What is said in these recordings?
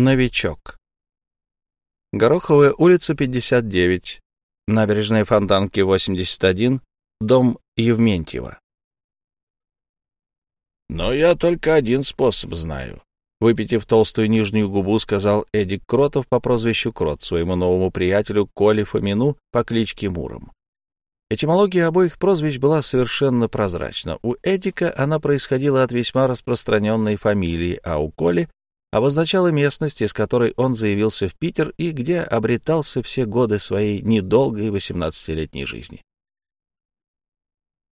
Новичок. Гороховая улица, 59. Набережная Фонтанки, 81. Дом Евментьева. «Но я только один способ знаю», — выпитив толстую нижнюю губу, сказал Эдик Кротов по прозвищу Крот своему новому приятелю Коле Фомину по кличке Муром. Этимология обоих прозвищ была совершенно прозрачна. У Эдика она происходила от весьма распространенной фамилии, а у Коли обозначала местность, из которой он заявился в Питер и где обретался все годы своей недолгой восемнадцатилетней жизни.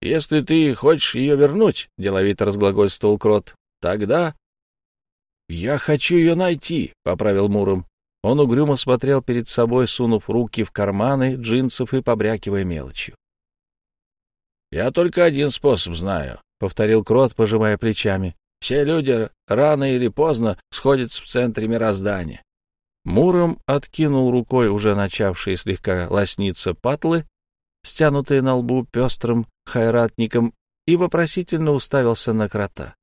«Если ты хочешь ее вернуть, — деловито разглагольствовал Крот, — тогда...» «Я хочу ее найти», — поправил Муром. Он угрюмо смотрел перед собой, сунув руки в карманы джинсов и побрякивая мелочью. «Я только один способ знаю», — повторил Крот, пожимая плечами. «Все люди рано или поздно сходятся в центре мироздания». Муром откинул рукой уже начавшие слегка лосниться патлы, стянутые на лбу пестрым хайратником, и вопросительно уставился на крота.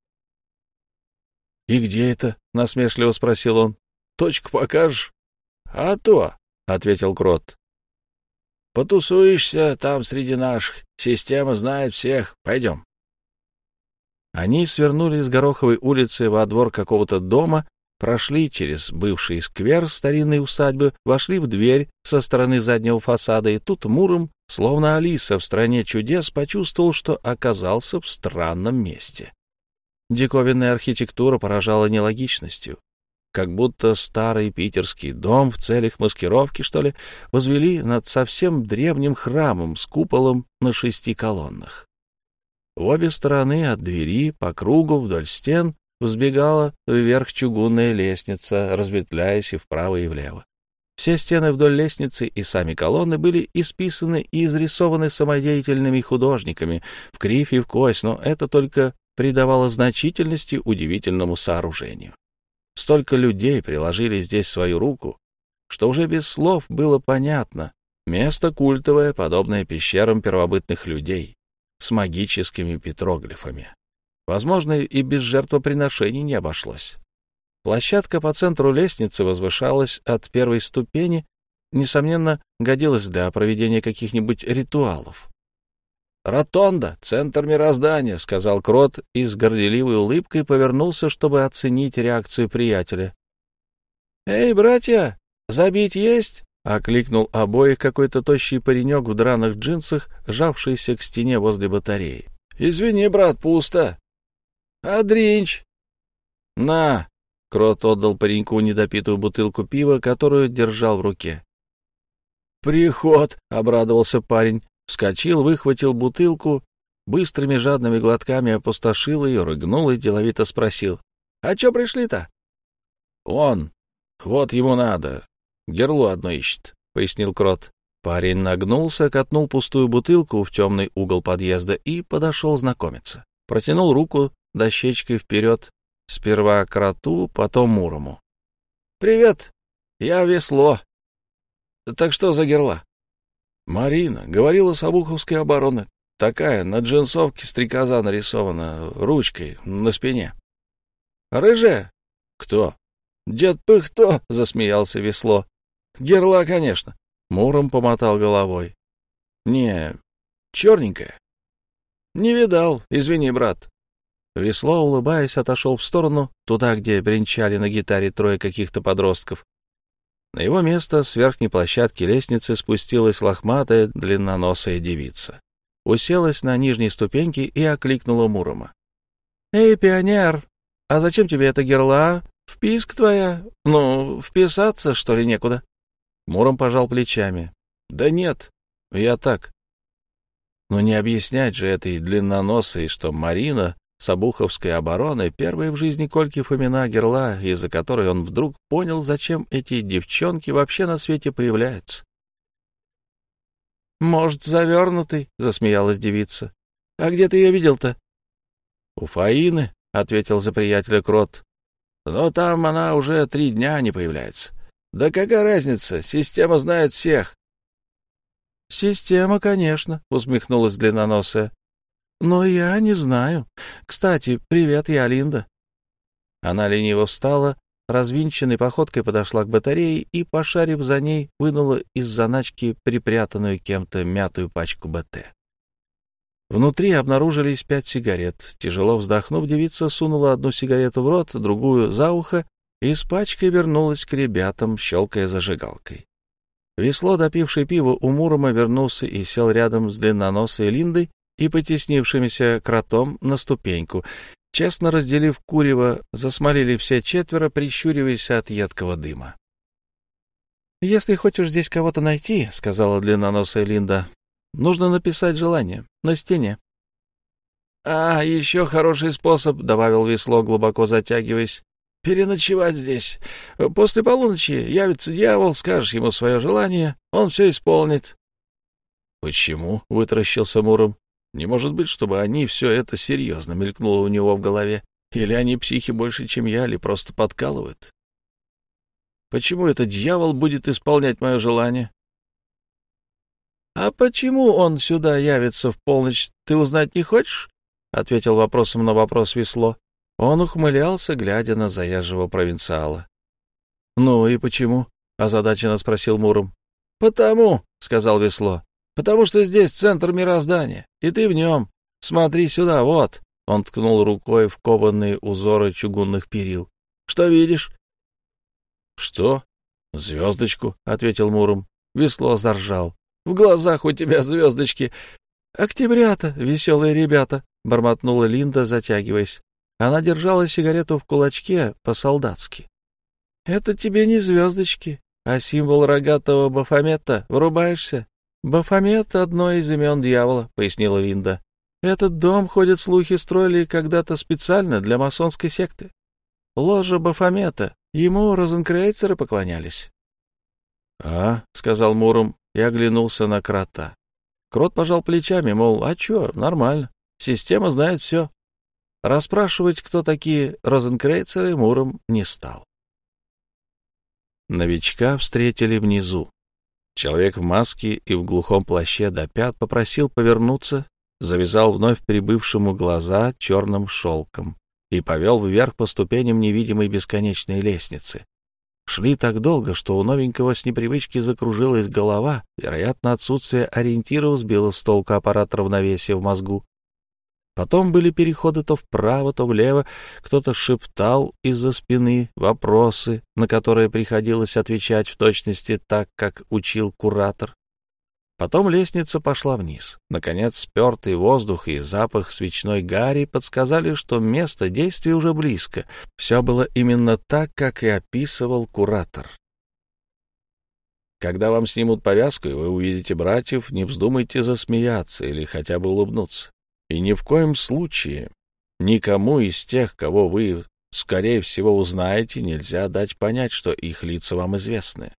«И где это?» — насмешливо спросил он. «Точку покажешь?» «А то», — ответил крот. Потусуешься там среди наших. Система знает всех. Пойдем. Они свернули с Гороховой улицы во двор какого-то дома, прошли через бывший сквер старинной усадьбы, вошли в дверь со стороны заднего фасада, и тут Муром, словно Алиса в «Стране чудес», почувствовал, что оказался в странном месте. Диковинная архитектура поражала нелогичностью как будто старый питерский дом в целях маскировки, что ли, возвели над совсем древним храмом с куполом на шести колоннах. В обе стороны от двери, по кругу, вдоль стен, взбегала вверх чугунная лестница, разветвляясь и вправо, и влево. Все стены вдоль лестницы и сами колонны были исписаны и изрисованы самодеятельными художниками в кривь и в кость, но это только придавало значительности удивительному сооружению. Столько людей приложили здесь свою руку, что уже без слов было понятно. Место культовое, подобное пещерам первобытных людей, с магическими петроглифами. Возможно, и без жертвоприношений не обошлось. Площадка по центру лестницы возвышалась от первой ступени, несомненно, годилась для проведения каких-нибудь ритуалов. «Ротонда, центр мироздания», — сказал Крот и с горделивой улыбкой повернулся, чтобы оценить реакцию приятеля. «Эй, братья, забить есть?» — окликнул обоих какой-то тощий паренек в драных джинсах, жавшийся к стене возле батареи. «Извини, брат, пусто». «А дринч?» «На!» — Крот отдал пареньку недопитую бутылку пива, которую держал в руке. «Приход!» — обрадовался парень. Вскочил, выхватил бутылку, быстрыми жадными глотками опустошил ее, рыгнул и деловито спросил. — А чё пришли-то? — Он. Вот ему надо. Герло одно ищет, — пояснил Крот. Парень нагнулся, катнул пустую бутылку в темный угол подъезда и подошел знакомиться. Протянул руку дощечкой вперед, сперва кроту, потом мурому. — Привет, я весло. Так что за герла? Марина говорила с Обуховской обороны. Такая, на джинсовке стрекоза нарисована, ручкой, на спине. Рыжая? Кто? Дед Пыхто, засмеялся весло. Герла, конечно. Муром помотал головой. Не, черненькая. Не видал, извини, брат. Весло, улыбаясь, отошел в сторону, туда, где бренчали на гитаре трое каких-то подростков. На его место с верхней площадки лестницы спустилась лохматая длинноносая девица. Уселась на нижней ступеньке и окликнула Мурома. — Эй, пионер, а зачем тебе эта герла? Вписка твоя? Ну, вписаться, что ли, некуда? Муром пожал плечами. — Да нет, я так. Но не объяснять же этой длинноносой, что Марина Сабуховской обороны, первая в жизни Кольки Фомина Герла, из-за которой он вдруг понял, зачем эти девчонки вообще на свете появляются. «Может, завернутый?» — засмеялась девица. «А где ты ее видел-то?» «У Фаины», — ответил за приятеля Крот. «Но там она уже три дня не появляется. Да какая разница, система знает всех». «Система, конечно», — усмехнулась длинноносая. Но я не знаю. Кстати, привет, я Линда. Она лениво встала, развинченной походкой подошла к батарее и, пошарив за ней, вынула из заначки припрятанную кем-то мятую пачку БТ. Внутри обнаружились пять сигарет. Тяжело вздохнув, девица сунула одну сигарету в рот, другую за ухо и с пачкой вернулась к ребятам, щелкая зажигалкой. Весло, допивший пиво, у Мурома вернулся и сел рядом с длинноносой Линдой и потеснившимся кротом на ступеньку. Честно разделив курево, засмолили все четверо, прищуриваясь от едкого дыма. «Если хочешь здесь кого-то найти, — сказала длинноносая Линда, — нужно написать желание на стене». «А, еще хороший способ, — добавил весло, глубоко затягиваясь, — переночевать здесь. После полуночи явится дьявол, скажешь ему свое желание, он все исполнит». «Почему?» — вытаращился Муром. Не может быть, чтобы они все это серьезно мелькнуло у него в голове. Или они психи больше, чем я, или просто подкалывают. Почему этот дьявол будет исполнять мое желание? — А почему он сюда явится в полночь, ты узнать не хочешь? — ответил вопросом на вопрос весло. Он ухмылялся, глядя на заезжего провинциала. — Ну и почему? — озадаченно спросил Муром. — Потому, — сказал весло, Потому что здесь центр мироздания, и ты в нем. Смотри сюда, вот. Он ткнул рукой в кованные узоры чугунных перил. Что видишь? Что? Звездочку, ответил Муром. Весло заржал. В глазах у тебя звездочки. Октябрята, веселые ребята, бормотнула Линда, затягиваясь. Она держала сигарету в кулачке по-солдатски. Это тебе не звездочки, а символ рогатого Бафомета. Врубаешься? «Бафомет — одно из имен дьявола», — пояснила Линда. «Этот дом, ходят слухи, строили когда-то специально для масонской секты. Ложа Бафомета. Ему розенкрейцеры поклонялись». «А», — сказал Муром и оглянулся на крота. Крот пожал плечами, мол, а чё, нормально, система знает все. Расспрашивать, кто такие розенкрейцеры, Муром не стал. Новичка встретили внизу. Человек в маске и в глухом плаще до пят попросил повернуться, завязал вновь прибывшему глаза черным шелком и повел вверх по ступеням невидимой бесконечной лестницы. Шли так долго, что у новенького с непривычки закружилась голова, вероятно, отсутствие ориентиров сбило с толку аппарат равновесия в мозгу. Потом были переходы то вправо, то влево. Кто-то шептал из-за спины вопросы, на которые приходилось отвечать в точности так, как учил куратор. Потом лестница пошла вниз. Наконец, спертый воздух и запах свечной гари подсказали, что место действия уже близко. Все было именно так, как и описывал куратор. Когда вам снимут повязку, и вы увидите братьев, не вздумайте засмеяться или хотя бы улыбнуться. И ни в коем случае никому из тех, кого вы, скорее всего, узнаете, нельзя дать понять, что их лица вам известны.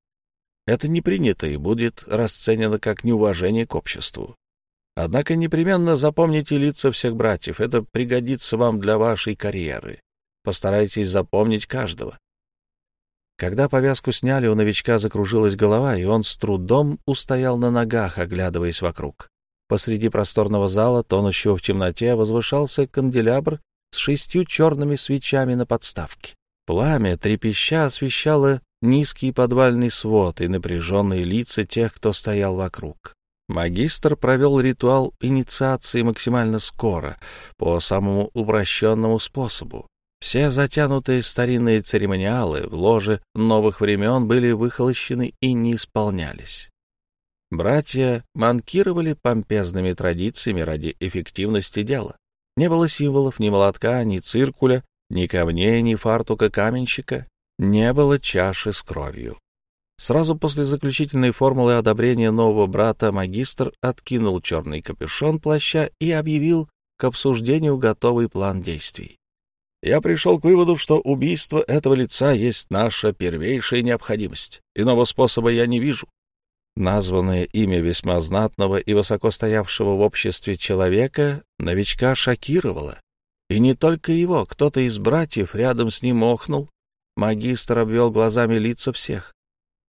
Это не принято и будет расценено как неуважение к обществу. Однако непременно запомните лица всех братьев, это пригодится вам для вашей карьеры. Постарайтесь запомнить каждого. Когда повязку сняли, у новичка закружилась голова, и он с трудом устоял на ногах, оглядываясь вокруг. Посреди просторного зала, тонущего в темноте, возвышался канделябр с шестью черными свечами на подставке. Пламя, трепеща, освещало низкий подвальный свод и напряженные лица тех, кто стоял вокруг. Магистр провел ритуал инициации максимально скоро, по самому упрощенному способу. Все затянутые старинные церемониалы в ложе новых времен были выхолощены и не исполнялись. Братья манкировали помпезными традициями ради эффективности дела. Не было символов ни молотка, ни циркуля, ни камней, ни фартука каменщика, не было чаши с кровью. Сразу после заключительной формулы одобрения нового брата магистр откинул черный капюшон плаща и объявил к обсуждению готовый план действий. Я пришел к выводу, что убийство этого лица есть наша первейшая необходимость. Иного способа я не вижу. Названное имя весьма знатного и высоко стоявшего в обществе человека новичка шокировало. И не только его, кто-то из братьев рядом с ним охнул. Магистр обвел глазами лица всех.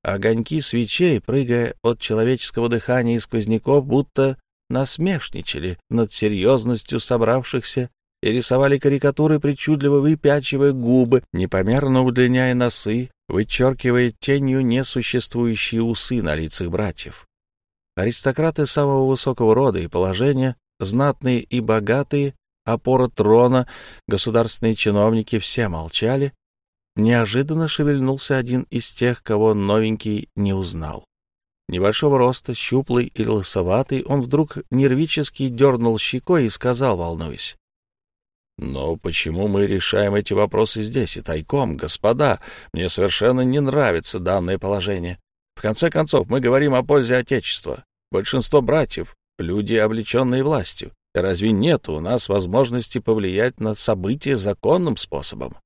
Огоньки свечей, прыгая от человеческого дыхания и сквозняков, будто насмешничали над серьезностью собравшихся и рисовали карикатуры, причудливо выпячивая губы, непомерно удлиняя носы, вычеркивая тенью несуществующие усы на лицах братьев. Аристократы самого высокого рода и положения, знатные и богатые, опора трона, государственные чиновники все молчали. Неожиданно шевельнулся один из тех, кого новенький не узнал. Небольшого роста, щуплый и лысоватый, он вдруг нервически дернул щекой и сказал, волнуясь. «Но почему мы решаем эти вопросы здесь и тайком, господа? Мне совершенно не нравится данное положение. В конце концов, мы говорим о пользе Отечества. Большинство братьев — люди, облеченные властью. Разве нет у нас возможности повлиять на события законным способом?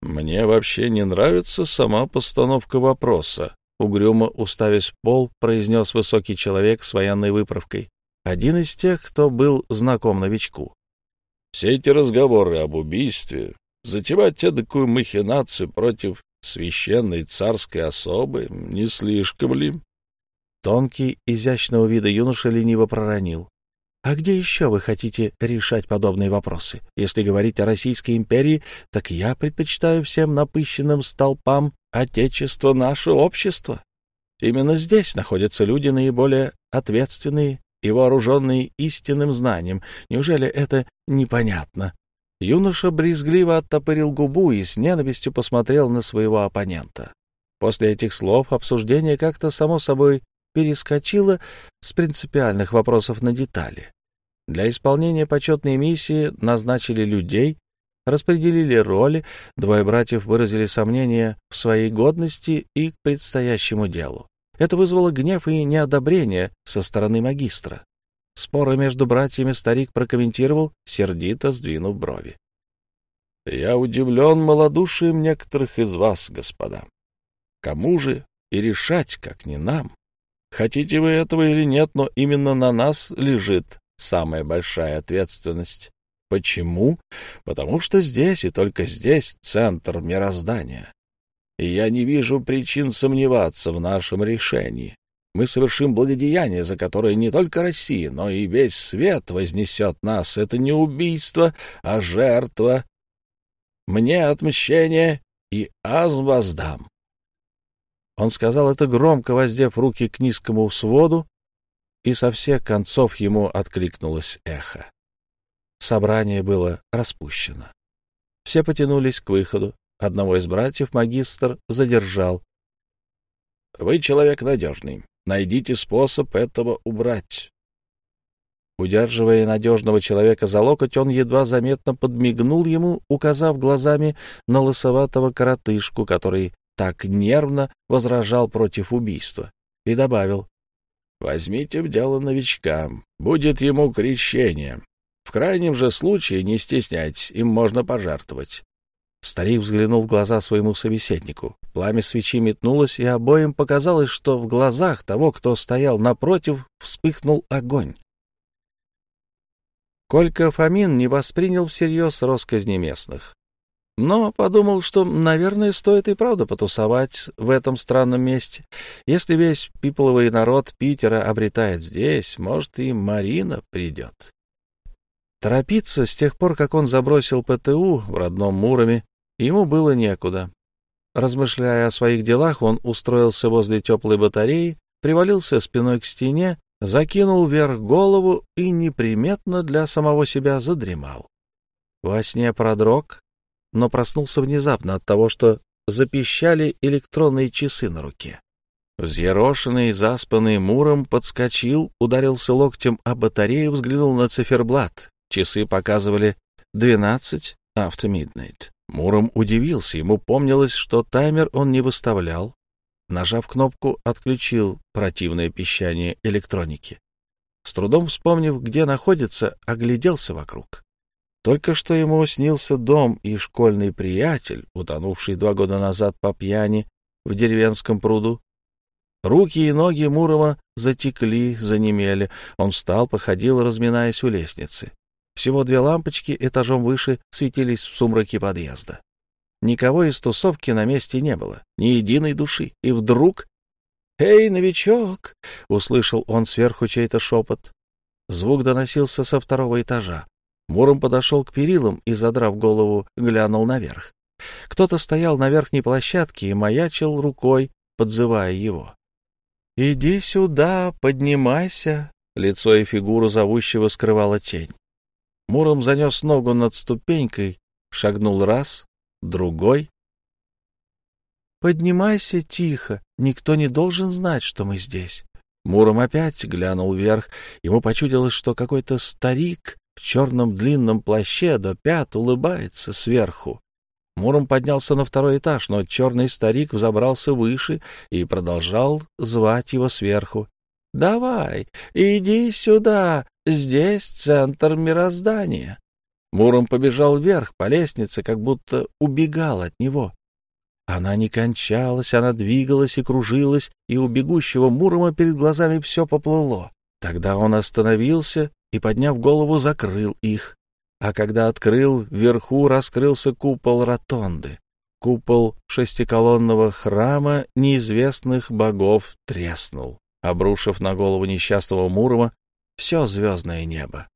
Мне вообще не нравится сама постановка вопроса. Угрюмо уставясь в пол, произнес высокий человек с военной выправкой. Один из тех, кто был знаком новичку. Все эти разговоры об убийстве, затевать такую махинацию против священной царской особы, не слишком ли? Тонкий, изящного вида юноша лениво проронил. А где еще вы хотите решать подобные вопросы? Если говорить о Российской империи, так я предпочитаю всем напыщенным столпам Отечество наше общество. Именно здесь находятся люди наиболее ответственные и вооруженные истинным знанием. Неужели это непонятно? Юноша брезгливо оттопырил губу и с ненавистью посмотрел на своего оппонента. После этих слов обсуждение как-то само собой перескочила с принципиальных вопросов на детали. Для исполнения почетной миссии назначили людей, распределили роли, двое братьев выразили сомнения в своей годности и к предстоящему делу. Это вызвало гнев и неодобрение со стороны магистра. Споры между братьями старик прокомментировал, сердито сдвинув брови. — Я удивлен малодушием некоторых из вас, господа. Кому же и решать, как не нам? Хотите вы этого или нет, но именно на нас лежит самая большая ответственность. Почему? Потому что здесь и только здесь центр мироздания. И я не вижу причин сомневаться в нашем решении. Мы совершим благодеяние, за которое не только Россия, но и весь свет вознесет нас. Это не убийство, а жертва. Мне отмщение, и аз воздам. Он сказал это громко, воздев руки к низкому своду, и со всех концов ему откликнулось эхо. Собрание было распущено. Все потянулись к выходу. Одного из братьев магистр задержал. — Вы человек надежный. Найдите способ этого убрать. Удерживая надежного человека за локоть, он едва заметно подмигнул ему, указав глазами на лысоватого коротышку, который так нервно возражал против убийства, и добавил, «Возьмите в дело новичка, будет ему крещение. В крайнем же случае, не стесняйтесь, им можно пожертвовать». Старик взглянул в глаза своему собеседнику. Пламя свечи метнулось, и обоим показалось, что в глазах того, кто стоял напротив, вспыхнул огонь. Колька Фомин не воспринял всерьез росказни местных но подумал, что, наверное, стоит и правда потусовать в этом странном месте. Если весь пипловый народ Питера обретает здесь, может, и Марина придет. Торопиться с тех пор, как он забросил ПТУ в родном Муроме, ему было некуда. Размышляя о своих делах, он устроился возле теплой батареи, привалился спиной к стене, закинул вверх голову и неприметно для самого себя задремал. Во сне продрог, но проснулся внезапно от того, что запищали электронные часы на руке. Взъерошенный, заспанный Муром подскочил, ударился локтем о батарею, взглянул на циферблат. Часы показывали 12 after midnight. Муром удивился, ему помнилось, что таймер он не выставлял. Нажав кнопку, отключил противное пищание электроники. С трудом вспомнив, где находится, огляделся вокруг. Только что ему снился дом и школьный приятель, утонувший два года назад по пьяни в деревенском пруду. Руки и ноги Мурова затекли, занемели. Он встал, походил, разминаясь у лестницы. Всего две лампочки этажом выше светились в сумраке подъезда. Никого из тусовки на месте не было, ни единой души. И вдруг... «Эй, новичок!» — услышал он сверху чей-то шепот. Звук доносился со второго этажа. Муром подошел к перилам и, задрав голову, глянул наверх. Кто-то стоял на верхней площадке и маячил рукой, подзывая его. «Иди сюда, поднимайся!» Лицо и фигуру зовущего скрывала тень. Муром занес ногу над ступенькой, шагнул раз, другой. «Поднимайся тихо, никто не должен знать, что мы здесь». Муром опять глянул вверх. Ему почудилось, что какой-то старик в черном длинном плаще до пят улыбается сверху. Муром поднялся на второй этаж, но черный старик взобрался выше и продолжал звать его сверху. — Давай, иди сюда, здесь центр мироздания. Муром побежал вверх по лестнице, как будто убегал от него. Она не кончалась, она двигалась и кружилась, и у бегущего Мурома перед глазами все поплыло. Тогда он остановился и, подняв голову, закрыл их а когда открыл, вверху раскрылся купол ротонды. Купол шестиколонного храма неизвестных богов треснул, обрушив на голову несчастного Мурома все звездное небо.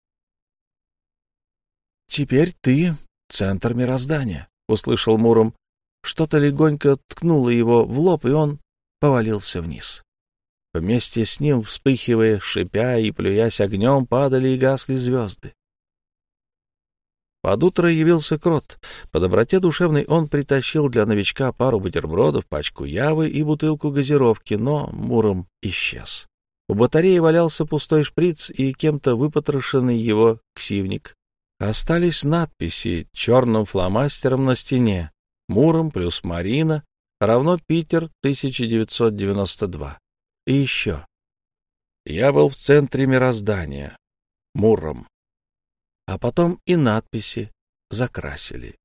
«Теперь ты — центр мироздания», — услышал Муром. Что-то легонько ткнуло его в лоб, и он повалился вниз. Вместе с ним, вспыхивая, шипя и плюясь огнем, падали и гасли звезды. Под утро явился крот. По доброте душевной он притащил для новичка пару бутербродов, пачку явы и бутылку газировки, но Муром исчез. У батареи валялся пустой шприц и кем-то выпотрошенный его ксивник. Остались надписи черным фломастером на стене. Муром плюс Марина равно Питер 1992. И еще. Я был в центре мироздания. Муром а потом и надписи закрасили.